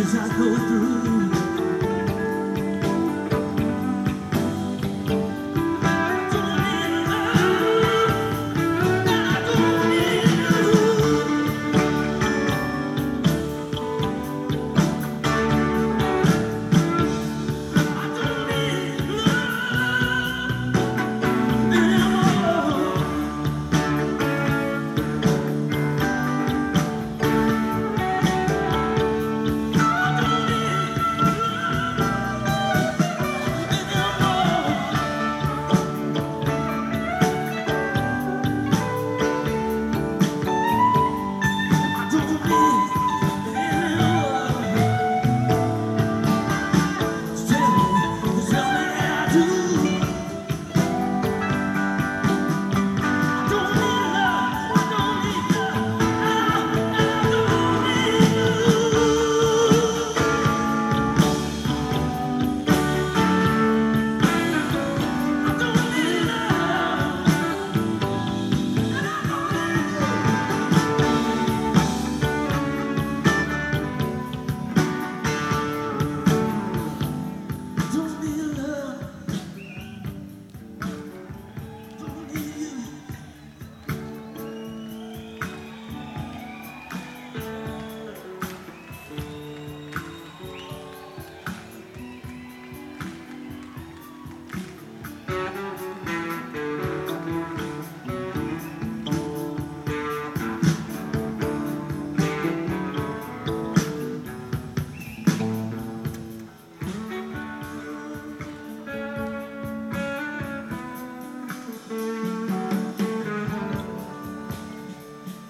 as I go through.